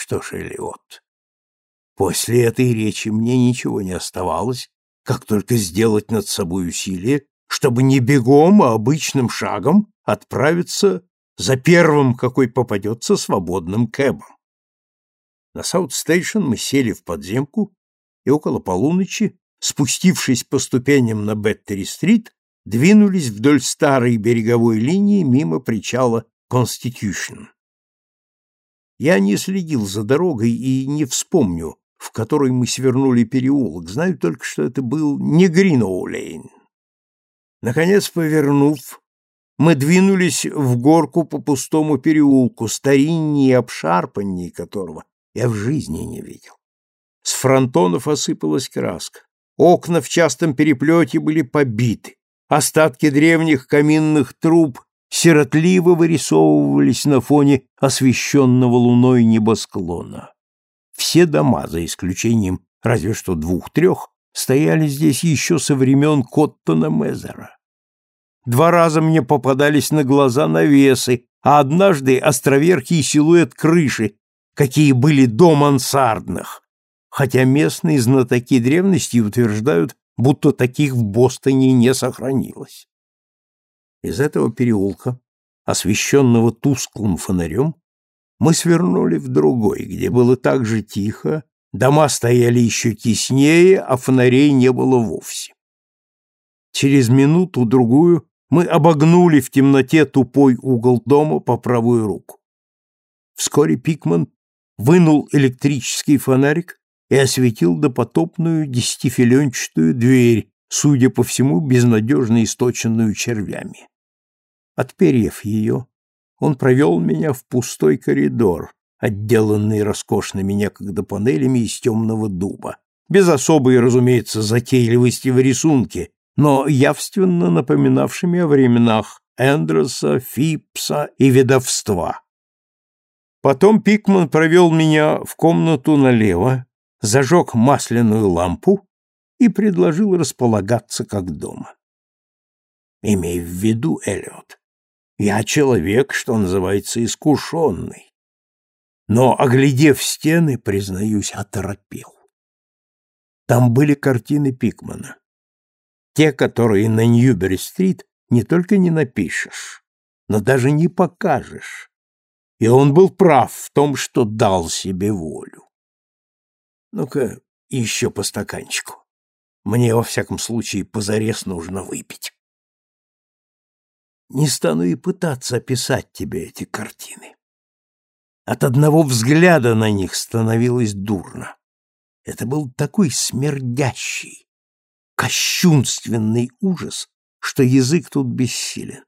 Что ж, Элиот, после этой речи мне ничего не оставалось, как только сделать над собой усилие, чтобы не бегом, а обычным шагом отправиться за первым, какой попадется, свободным кэбом. На Саут-стейшн мы сели в подземку и около полуночи, спустившись по ступеням на Беттери-стрит, двинулись вдоль старой береговой линии мимо причала Конститюшн. Я не следил за дорогой и не вспомню, в которой мы свернули переулок, знаю только, что это был не Гриноу-лейн. Наконец, повернув, мы двинулись в горку по пустому переулку, старинней и обшарпанней которого я в жизни не видел. С фронтонов осыпалась краска. Окна в частом переплете были побиты. Остатки древних каминных труб сиротливо вырисовывались на фоне освещенного луной небосклона. Все дома, за исключением разве что двух-трех, стояли здесь еще со времен Коттона Мезера. Два раза мне попадались на глаза навесы, а однажды островерхий силуэт крыши, какие были до мансардных, хотя местные знатоки древности утверждают, будто таких в Бостоне не сохранилось. Из этого переулка, освещенного тусклым фонарем, мы свернули в другой, где было так же тихо, дома стояли еще теснее, а фонарей не было вовсе. Через минуту-другую мы обогнули в темноте тупой угол дома по правую руку. Вскоре Пикман вынул электрический фонарик и осветил допотопную десятифиленчатую дверь, судя по всему, безнадежно источенную червями. Отперев ее, он провел меня в пустой коридор, отделанный роскошными некогда панелями из темного дуба, без особой, разумеется, затейливости в рисунке, но явственно напоминавшими о временах Эндроса, Фипса и ведовства. Потом Пикман провел меня в комнату налево, зажег масляную лампу и предложил располагаться как дома. Имей в виду, Эллиот, я человек, что называется, искушенный. Но, оглядев стены, признаюсь, оторопел. Там были картины Пикмана. Те, которые на Ньюбери-стрит не только не напишешь, но даже не покажешь. И он был прав в том, что дал себе волю. Ну-ка, еще по стаканчику. Мне, во всяком случае, позарез нужно выпить. Не стану и пытаться описать тебе эти картины. От одного взгляда на них становилось дурно. Это был такой смердящий, кощунственный ужас, что язык тут бессилен.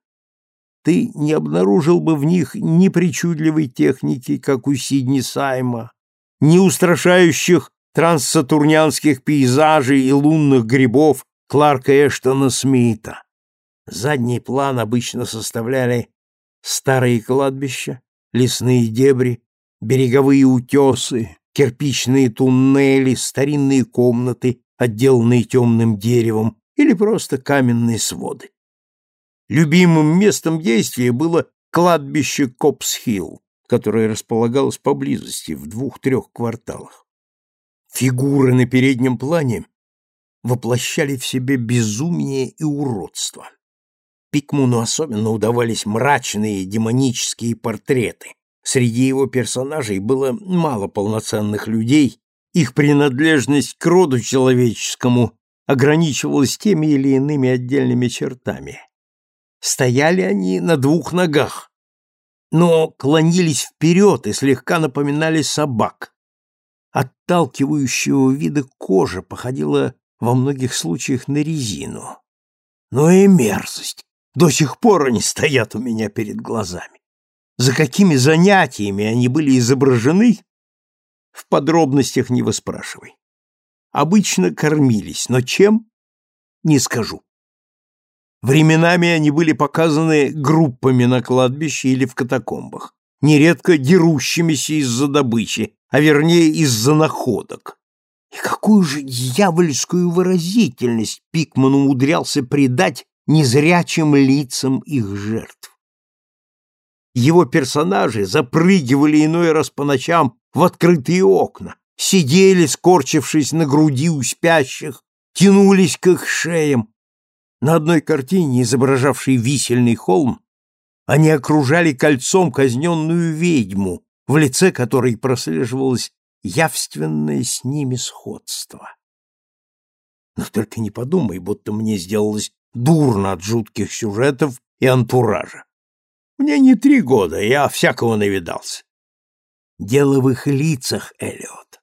Ты не обнаружил бы в них ни причудливой техники, как у Сидни Сайма, ни устрашающих транссатурнианских пейзажей и лунных грибов Кларка Эштона Смита. Задний план обычно составляли старые кладбища, лесные дебри, береговые утесы, кирпичные туннели, старинные комнаты, отделанные темным деревом, или просто каменные своды. Любимым местом действия было кладбище Копс-Хилл, которое располагалось поблизости, в двух-трех кварталах. Фигуры на переднем плане воплощали в себе безумие и уродство. Пикмуну особенно удавались мрачные демонические портреты. Среди его персонажей было мало полноценных людей, их принадлежность к роду человеческому ограничивалась теми или иными отдельными чертами. Стояли они на двух ногах, но клонились вперед и слегка напоминали собак. Отталкивающего вида кожа походила во многих случаях на резину. Но и мерзость. До сих пор они стоят у меня перед глазами. За какими занятиями они были изображены, в подробностях не выспрашивай. Обычно кормились, но чем? Не скажу. Временами они были показаны группами на кладбище или в катакомбах, нередко дерущимися из-за добычи, а вернее из-за находок. И какую же дьявольскую выразительность Пикман умудрялся придать незрячим лицам их жертв. Его персонажи запрыгивали иной раз по ночам в открытые окна, сидели, скорчившись на груди у спящих, тянулись к их шеям. На одной картине, изображавшей висельный холм, они окружали кольцом казненную ведьму, в лице которой прослеживалось явственное с ними сходство. Но только не подумай, будто мне сделалось дурно от жутких сюжетов и антуража. Мне не три года, я всякого навидался. Дело в их лицах, Эллиот.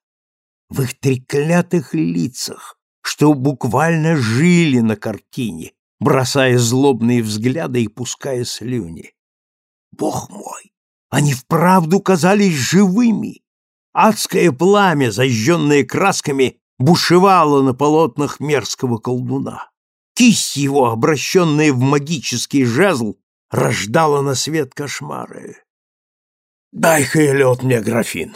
В их треклятых лицах, что буквально жили на картине, бросая злобные взгляды и пуская слюни. Бог мой, они вправду казались живыми. Адское пламя, зажженное красками, бушевало на полотнах мерзкого колдуна. Кисть его, обращенная в магический жезл, рождала на свет кошмары. «Дай-ка, Эллиот, мне графин.